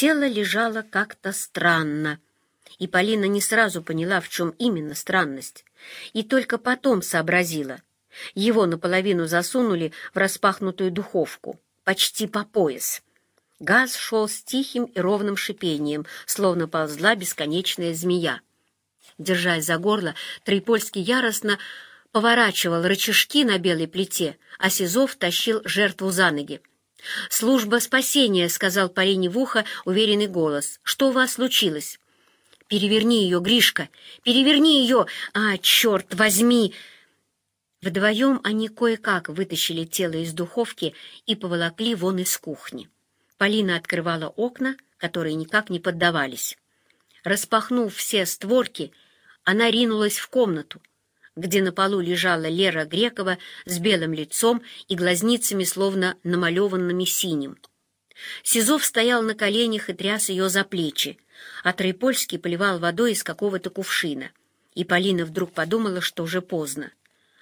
Тело лежало как-то странно, и Полина не сразу поняла, в чем именно странность, и только потом сообразила. Его наполовину засунули в распахнутую духовку, почти по пояс. Газ шел с тихим и ровным шипением, словно ползла бесконечная змея. Держась за горло, Троепольский яростно поворачивал рычажки на белой плите, а Сизов тащил жертву за ноги. «Служба спасения», — сказал Полине в ухо уверенный голос. «Что у вас случилось?» «Переверни ее, Гришка! Переверни ее! А, черт возьми!» Вдвоем они кое-как вытащили тело из духовки и поволокли вон из кухни. Полина открывала окна, которые никак не поддавались. Распахнув все створки, она ринулась в комнату, где на полу лежала Лера Грекова с белым лицом и глазницами, словно намалеванными синим. Сизов стоял на коленях и тряс ее за плечи, а Троепольский поливал водой из какого-то кувшина. И Полина вдруг подумала, что уже поздно.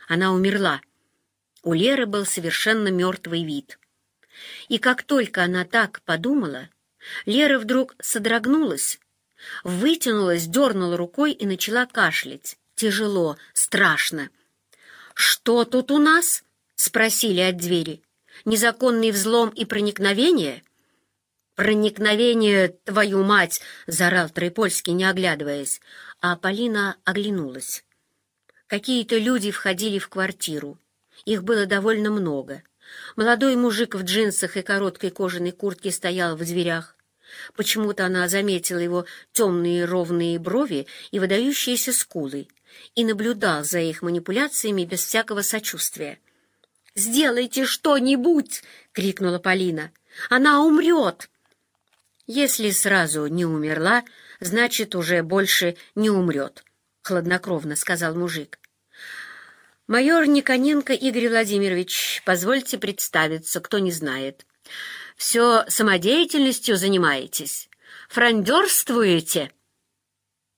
Она умерла. У Леры был совершенно мертвый вид. И как только она так подумала, Лера вдруг содрогнулась, вытянулась, дернула рукой и начала кашлять. Тяжело, страшно. «Что тут у нас?» — спросили от двери. «Незаконный взлом и проникновение?» «Проникновение, твою мать!» — заорал Троепольский, не оглядываясь. А Полина оглянулась. Какие-то люди входили в квартиру. Их было довольно много. Молодой мужик в джинсах и короткой кожаной куртке стоял в дверях. Почему-то она заметила его темные ровные брови и выдающиеся скулы и наблюдал за их манипуляциями без всякого сочувствия. «Сделайте что-нибудь!» — крикнула Полина. «Она умрет!» «Если сразу не умерла, значит, уже больше не умрет», — хладнокровно сказал мужик. «Майор Никоненко Игорь Владимирович, позвольте представиться, кто не знает. Все самодеятельностью занимаетесь? Франдерствуете?»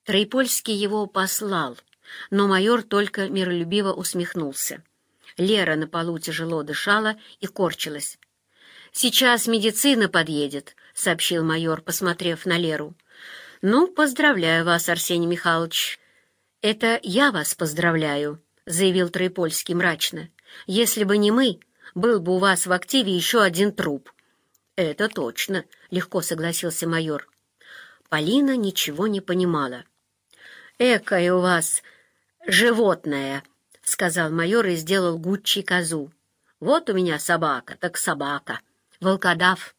Троепольский его послал, но майор только миролюбиво усмехнулся. Лера на полу тяжело дышала и корчилась. «Сейчас медицина подъедет», — сообщил майор, посмотрев на Леру. «Ну, поздравляю вас, Арсений Михайлович». «Это я вас поздравляю», — заявил Троепольский мрачно. «Если бы не мы, был бы у вас в активе еще один труп». «Это точно», — легко согласился майор. Полина ничего не понимала. «Экая у вас животное», — сказал майор и сделал Гуччи козу. «Вот у меня собака, так собака. Волкодав.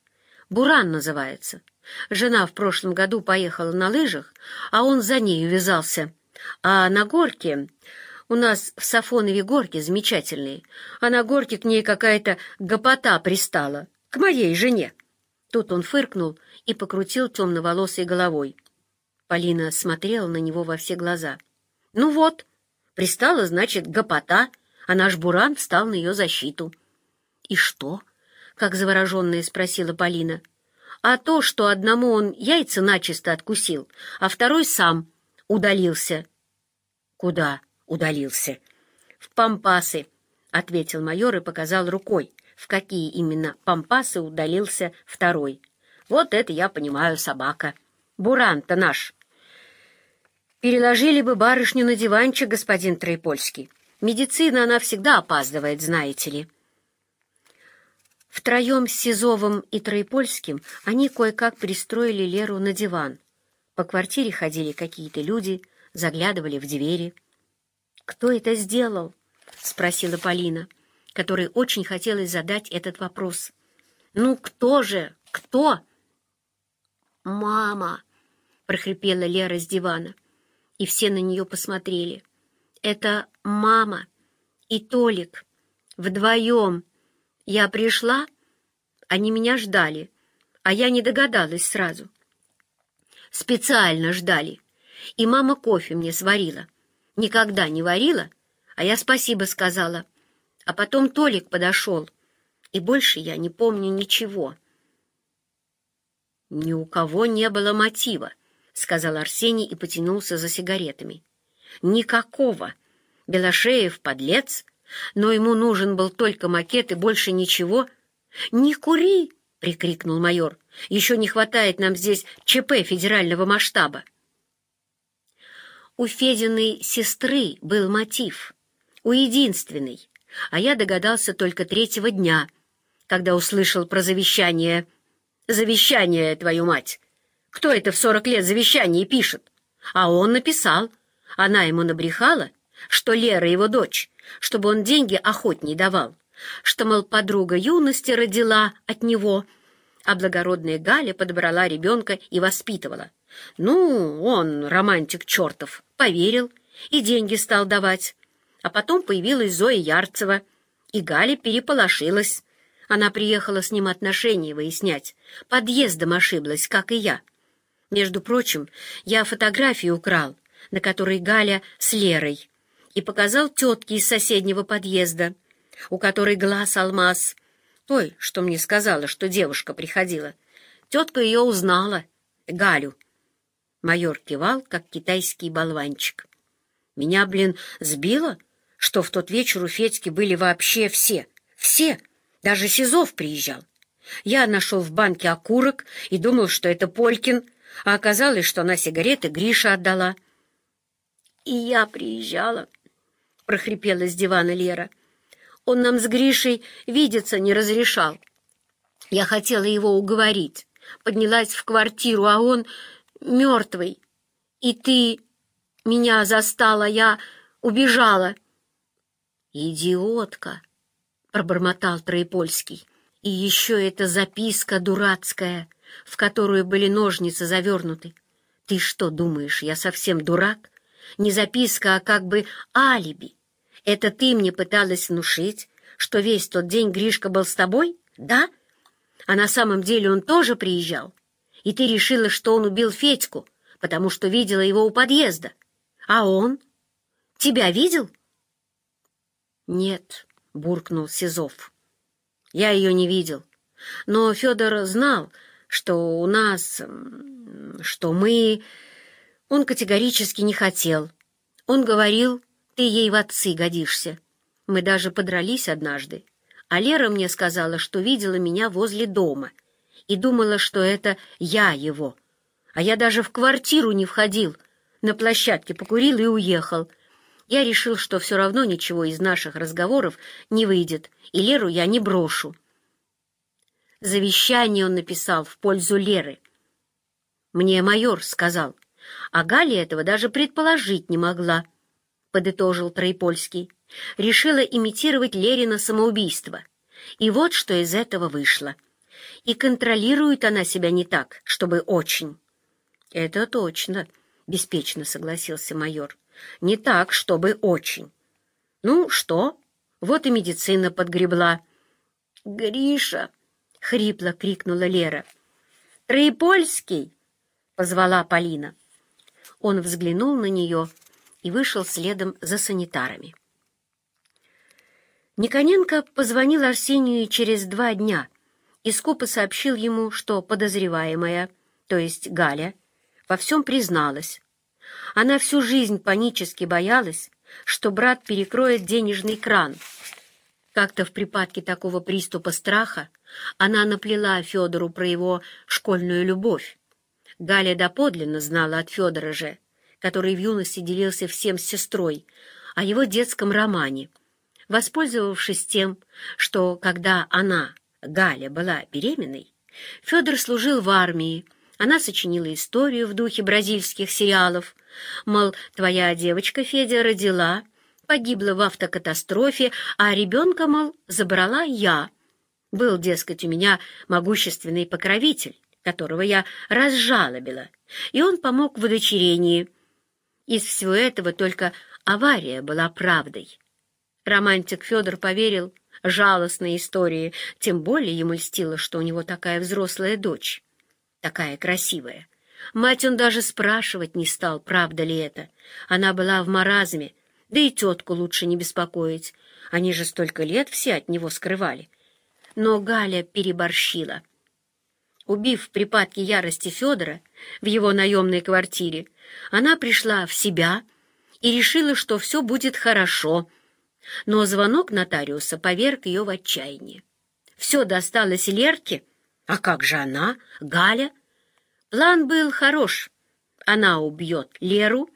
Буран называется. Жена в прошлом году поехала на лыжах, а он за ней увязался. А на горке... У нас в Сафонове горки замечательные, а на горке к ней какая-то гопота пристала, к моей жене. Тут он фыркнул и покрутил темноволосой головой. Полина смотрела на него во все глаза. «Ну вот, пристала, значит, гопота, а наш Буран встал на ее защиту». «И что?» — как завороженная спросила Полина. «А то, что одному он яйца начисто откусил, а второй сам удалился». «Куда?» удалился. «В пампасы», — ответил майор и показал рукой, в какие именно пампасы удалился второй. «Вот это я понимаю, собака. Буран-то наш». «Переложили бы барышню на диванчик, господин Троепольский. Медицина, она всегда опаздывает, знаете ли». Втроем с Сизовым и Троепольским они кое-как пристроили Леру на диван. По квартире ходили какие-то люди, заглядывали в двери. «Кто это сделал?» — спросила Полина, которой очень хотелось задать этот вопрос. «Ну, кто же? Кто?» «Мама!» — прохрипела Лера с дивана, и все на нее посмотрели. «Это мама и Толик. Вдвоем. Я пришла, они меня ждали, а я не догадалась сразу. Специально ждали, и мама кофе мне сварила никогда не варила, а я спасибо сказала. А потом Толик подошел, и больше я не помню ничего. «Ни у кого не было мотива», — сказал Арсений и потянулся за сигаретами. «Никакого. Белошеев — подлец, но ему нужен был только макет и больше ничего». «Не кури!» — прикрикнул майор. Еще не хватает нам здесь ЧП федерального масштаба. У Фединой сестры был мотив, у единственной, а я догадался только третьего дня, когда услышал про завещание. Завещание, твою мать! Кто это в сорок лет завещание пишет? А он написал. Она ему набрехала, что Лера его дочь, чтобы он деньги охотней давал, что, мол, подруга юности родила от него, а благородная Галя подобрала ребенка и воспитывала. Ну, он, романтик чертов, поверил и деньги стал давать. А потом появилась Зоя Ярцева, и Галя переполошилась. Она приехала с ним отношения выяснять. Подъездом ошиблась, как и я. Между прочим, я фотографию украл, на которой Галя с Лерой, и показал тетке из соседнего подъезда, у которой глаз алмаз. Той, что мне сказала, что девушка приходила. Тетка ее узнала, Галю. Майор кивал, как китайский болванчик. Меня, блин, сбило, что в тот вечер у Федьки были вообще все. Все. Даже Сизов приезжал. Я нашел в банке окурок и думал, что это Полькин, а оказалось, что она сигареты Гриша отдала. «И я приезжала», — прохрипела с дивана Лера. «Он нам с Гришей видеться не разрешал. Я хотела его уговорить, поднялась в квартиру, а он мертвый. И ты меня застала, я убежала». «Идиотка!» — пробормотал Троепольский. «И еще эта записка дурацкая» в которую были ножницы завернуты. Ты что думаешь, я совсем дурак? Не записка, а как бы алиби. Это ты мне пыталась внушить, что весь тот день Гришка был с тобой, да? А на самом деле он тоже приезжал. И ты решила, что он убил Федьку, потому что видела его у подъезда. А он? Тебя видел? Нет, буркнул Сизов. Я ее не видел. Но Федор знал, что у нас... что мы... Он категорически не хотел. Он говорил, ты ей в отцы годишься. Мы даже подрались однажды. А Лера мне сказала, что видела меня возле дома и думала, что это я его. А я даже в квартиру не входил, на площадке покурил и уехал. Я решил, что все равно ничего из наших разговоров не выйдет, и Леру я не брошу. Завещание он написал в пользу Леры. Мне майор сказал, а Галя этого даже предположить не могла, — подытожил Троепольский. Решила имитировать Лерина самоубийство. И вот что из этого вышло. И контролирует она себя не так, чтобы очень. — Это точно, — беспечно согласился майор. — Не так, чтобы очень. — Ну, что? Вот и медицина подгребла. — Гриша! — хрипло крикнула Лера. «Троепольский!» — позвала Полина. Он взглянул на нее и вышел следом за санитарами. Никоненко позвонил Арсению через два дня и скупо сообщил ему, что подозреваемая, то есть Галя, во всем призналась. Она всю жизнь панически боялась, что брат перекроет денежный кран. Как-то в припадке такого приступа страха она наплела Федору про его школьную любовь. Галя доподлинно знала от Федора же, который в юности делился всем с сестрой, о его детском романе. Воспользовавшись тем, что когда она, Галя, была беременной, Федор служил в армии, она сочинила историю в духе бразильских сериалов, мол, твоя девочка Федя родила, погибла в автокатастрофе, а ребенка, мол, забрала я — был, дескать, у меня могущественный покровитель, которого я разжалобила, и он помог в удочерении. Из всего этого только авария была правдой. Романтик Федор поверил жалостной истории, тем более ему льстило, что у него такая взрослая дочь, такая красивая. Мать он даже спрашивать не стал, правда ли это. Она была в маразме, да и тетку лучше не беспокоить. Они же столько лет все от него скрывали но Галя переборщила. Убив в припадке ярости Федора в его наемной квартире, она пришла в себя и решила, что все будет хорошо. Но звонок нотариуса поверг ее в отчаяние. Все досталось Лерке, А как же она, Галя? План был хорош. Она убьет Леру,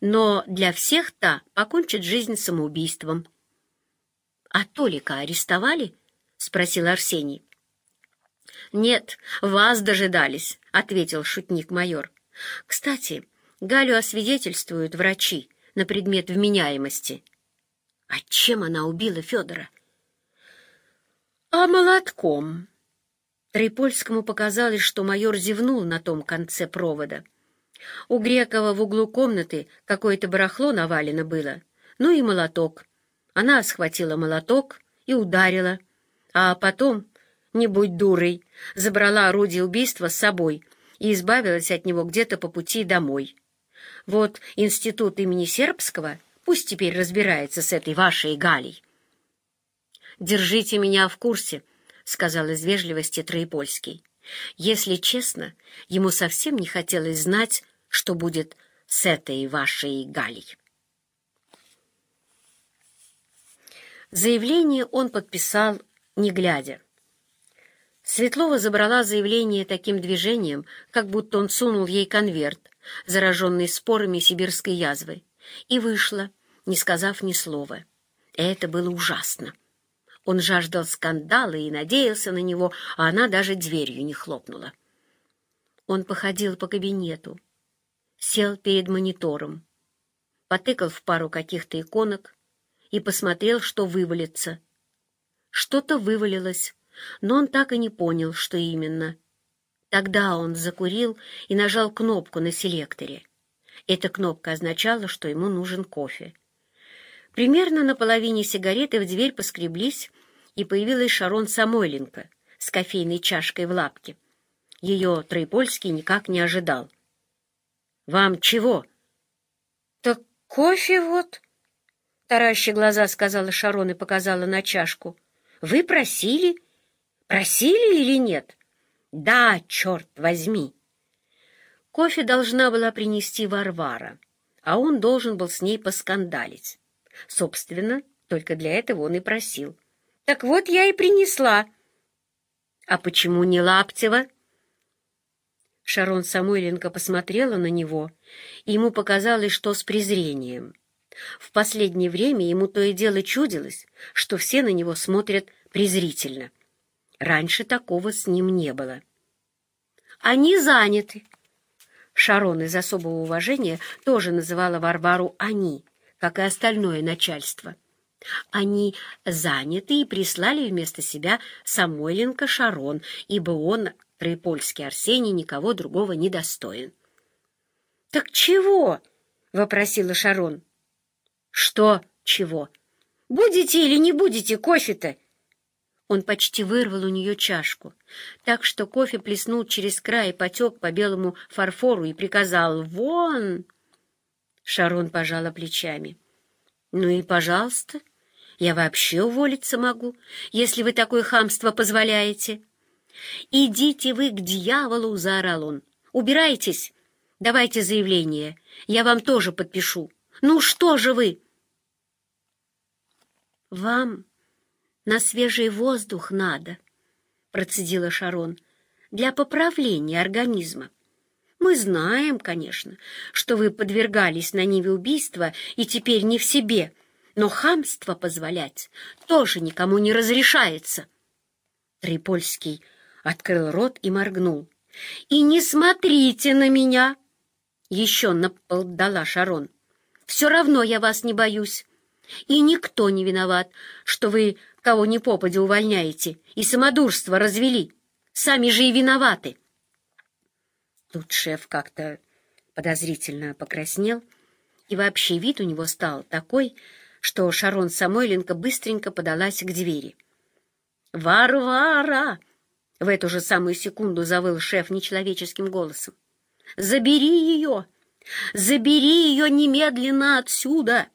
но для всех та покончит жизнь самоубийством. — А Толика арестовали? — спросил Арсений. — Нет, вас дожидались, — ответил шутник-майор. — Кстати, Галю освидетельствуют врачи на предмет вменяемости. — А чем она убила Федора? — А молотком. Троепольскому показалось, что майор зевнул на том конце провода. У Грекова в углу комнаты какое-то барахло навалено было, ну и молоток. Она схватила молоток и ударила, а потом, не будь дурой, забрала орудие убийства с собой и избавилась от него где-то по пути домой. Вот институт имени Сербского пусть теперь разбирается с этой вашей Галей. «Держите меня в курсе», — сказал из вежливости Троепольский. Если честно, ему совсем не хотелось знать, что будет с этой вашей Галей. Заявление он подписал, не глядя. Светлова забрала заявление таким движением, как будто он сунул ей конверт, зараженный спорами сибирской язвы, и вышла, не сказав ни слова. Это было ужасно. Он жаждал скандала и надеялся на него, а она даже дверью не хлопнула. Он походил по кабинету, сел перед монитором, потыкал в пару каких-то иконок и посмотрел, что вывалится. Что-то вывалилось, но он так и не понял, что именно. Тогда он закурил и нажал кнопку на селекторе. Эта кнопка означала, что ему нужен кофе. Примерно на половине сигареты в дверь поскреблись, и появилась Шарон Самойленко с кофейной чашкой в лапке. Ее Троепольский никак не ожидал. «Вам чего?» «Так кофе вот», — таращи глаза сказала Шарон и показала на чашку. «Вы просили? Просили или нет?» «Да, черт возьми!» Кофе должна была принести Варвара, а он должен был с ней поскандалить. Собственно, только для этого он и просил. Так вот я и принесла. А почему не Лаптева? Шарон Самойленко посмотрела на него, и ему показалось, что с презрением. В последнее время ему то и дело чудилось, что все на него смотрят презрительно. Раньше такого с ним не было. «Они заняты!» Шарон из особого уважения тоже называла Варвару «они», как и остальное начальство. Они заняты и прислали вместо себя Самойленко Шарон, ибо он, Троепольский Арсений, никого другого не достоин. — Так чего? — вопросила Шарон. — Что чего? Будете или не будете кофе-то? Он почти вырвал у нее чашку, так что кофе плеснул через край и потек по белому фарфору и приказал «Вон!». Шарон пожала плечами. «Ну и пожалуйста». Я вообще уволиться могу, если вы такое хамство позволяете. «Идите вы к дьяволу!» — заорал он. «Убирайтесь! Давайте заявление. Я вам тоже подпишу. Ну что же вы?» «Вам на свежий воздух надо», — процедила Шарон, — «для поправления организма. Мы знаем, конечно, что вы подвергались на ниве убийства и теперь не в себе» но хамство позволять тоже никому не разрешается. Трипольский открыл рот и моргнул. «И не смотрите на меня!» Еще наподдала Шарон. «Все равно я вас не боюсь. И никто не виноват, что вы кого ни попадя увольняете и самодурство развели. Сами же и виноваты». Тут шеф как-то подозрительно покраснел, и вообще вид у него стал такой, что Шарон Самойленко быстренько подалась к двери. «Варвара!» — в эту же самую секунду завыл шеф нечеловеческим голосом. «Забери ее! Забери ее немедленно отсюда!»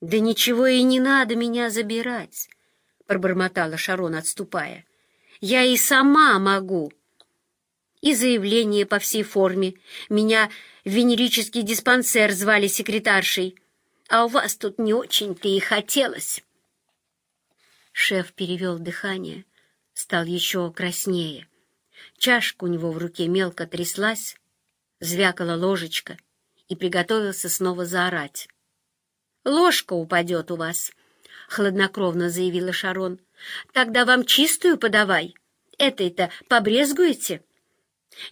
«Да ничего и не надо меня забирать!» — пробормотала Шарон, отступая. «Я и сама могу!» И заявление по всей форме. Меня в венерический диспансер звали секретаршей а у вас тут не очень-то и хотелось. Шеф перевел дыхание, стал еще краснее. Чашка у него в руке мелко тряслась, звякала ложечка, и приготовился снова заорать. «Ложка упадет у вас», — хладнокровно заявила Шарон. «Тогда вам чистую подавай. Этой-то побрезгуете?»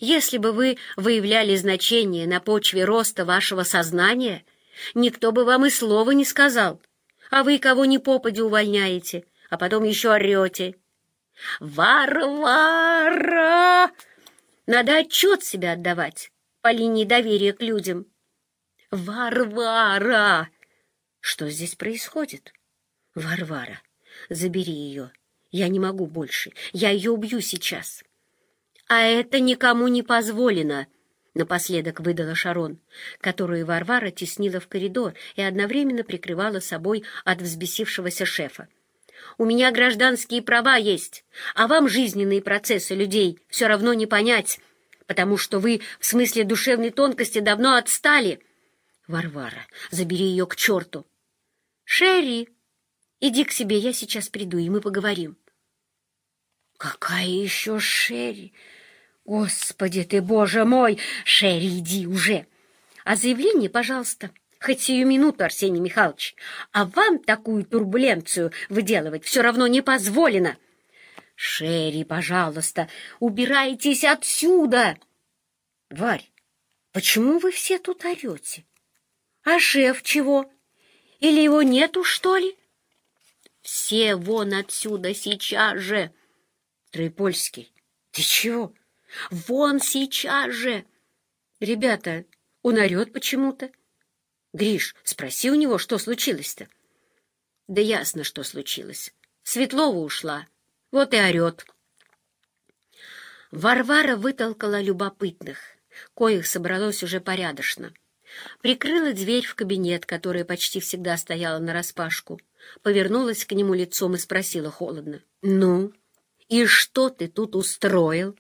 Если бы вы выявляли значение на почве роста вашего сознания, никто бы вам и слова не сказал, а вы кого ни попади увольняете, а потом еще орете. «Варвара!» Надо отчет себя отдавать по линии доверия к людям. «Варвара!» Что здесь происходит? «Варвара, забери ее. Я не могу больше. Я ее убью сейчас». «А это никому не позволено», — напоследок выдала Шарон, которую Варвара теснила в коридор и одновременно прикрывала собой от взбесившегося шефа. «У меня гражданские права есть, а вам жизненные процессы людей все равно не понять, потому что вы в смысле душевной тонкости давно отстали». «Варвара, забери ее к черту!» «Шерри, иди к себе, я сейчас приду, и мы поговорим». «Какая еще Шерри?» Господи ты, боже мой! Шерри, иди уже! А заявление, пожалуйста, хоть сию минуту, Арсений Михайлович. А вам такую турбуленцию выделывать все равно не позволено. Шерри, пожалуйста, убирайтесь отсюда! Варь, почему вы все тут орете? А шеф чего? Или его нету, что ли? Все вон отсюда сейчас же! Трипольский, ты чего? Вон сейчас же! Ребята, он орет почему-то. Гриш, спроси у него, что случилось-то. Да ясно, что случилось. Светлова ушла. Вот и орет. Варвара вытолкала любопытных, коих собралось уже порядочно. Прикрыла дверь в кабинет, которая почти всегда стояла нараспашку, повернулась к нему лицом и спросила холодно. «Ну, и что ты тут устроил?»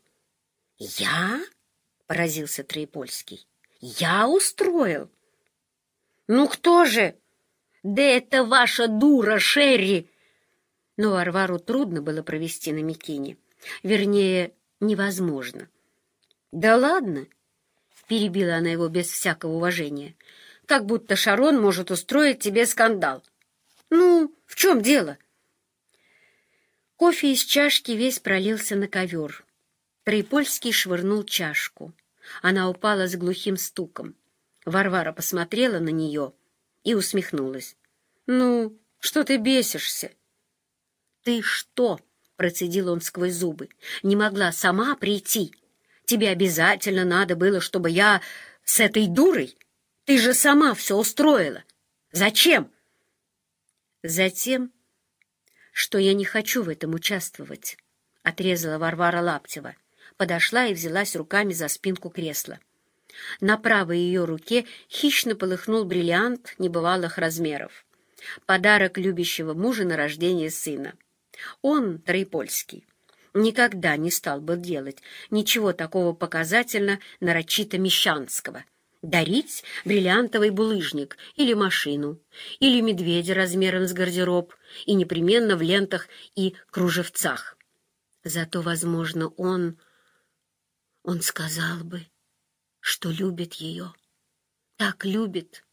«Я?» — поразился Троепольский. «Я устроил?» «Ну кто же?» «Да это ваша дура, Шерри!» Но Варвару трудно было провести на Микине. Вернее, невозможно. «Да ладно!» — перебила она его без всякого уважения. «Как будто Шарон может устроить тебе скандал. Ну, в чем дело?» Кофе из чашки весь пролился на ковер. Троепольский швырнул чашку. Она упала с глухим стуком. Варвара посмотрела на нее и усмехнулась. «Ну, что ты бесишься?» «Ты что?» — процедил он сквозь зубы. «Не могла сама прийти. Тебе обязательно надо было, чтобы я с этой дурой? Ты же сама все устроила. Зачем?» «Затем, что я не хочу в этом участвовать», — отрезала Варвара Лаптева подошла и взялась руками за спинку кресла. На правой ее руке хищно полыхнул бриллиант небывалых размеров. Подарок любящего мужа на рождение сына. Он, Троепольский, никогда не стал бы делать ничего такого показательно нарочито мещанского. Дарить бриллиантовый булыжник или машину, или медведя размером с гардероб, и непременно в лентах и кружевцах. Зато, возможно, он он сказал бы, что любит ее. Так любит,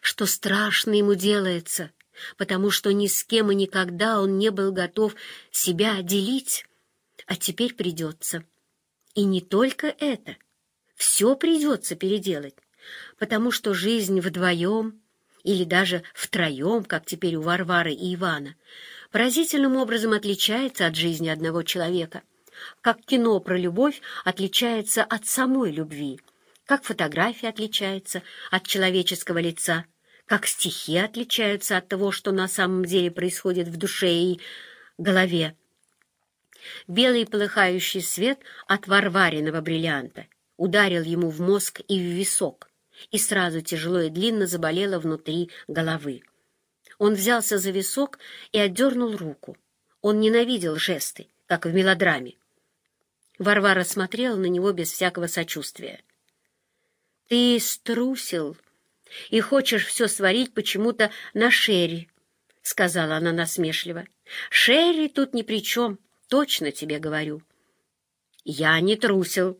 что страшно ему делается, потому что ни с кем и никогда он не был готов себя делить, а теперь придется. И не только это, все придется переделать, потому что жизнь вдвоем или даже втроем, как теперь у Варвары и Ивана, поразительным образом отличается от жизни одного человека — как кино про любовь отличается от самой любви, как фотография отличается от человеческого лица, как стихи отличаются от того, что на самом деле происходит в душе и голове. Белый полыхающий свет от варвариного бриллианта ударил ему в мозг и в висок, и сразу тяжело и длинно заболело внутри головы. Он взялся за висок и отдернул руку. Он ненавидел жесты, как в мелодраме. Варвара смотрела на него без всякого сочувствия. «Ты струсил и хочешь все сварить почему-то на Шерри», — сказала она насмешливо. «Шерри тут ни при чем. Точно тебе говорю. Я не трусил.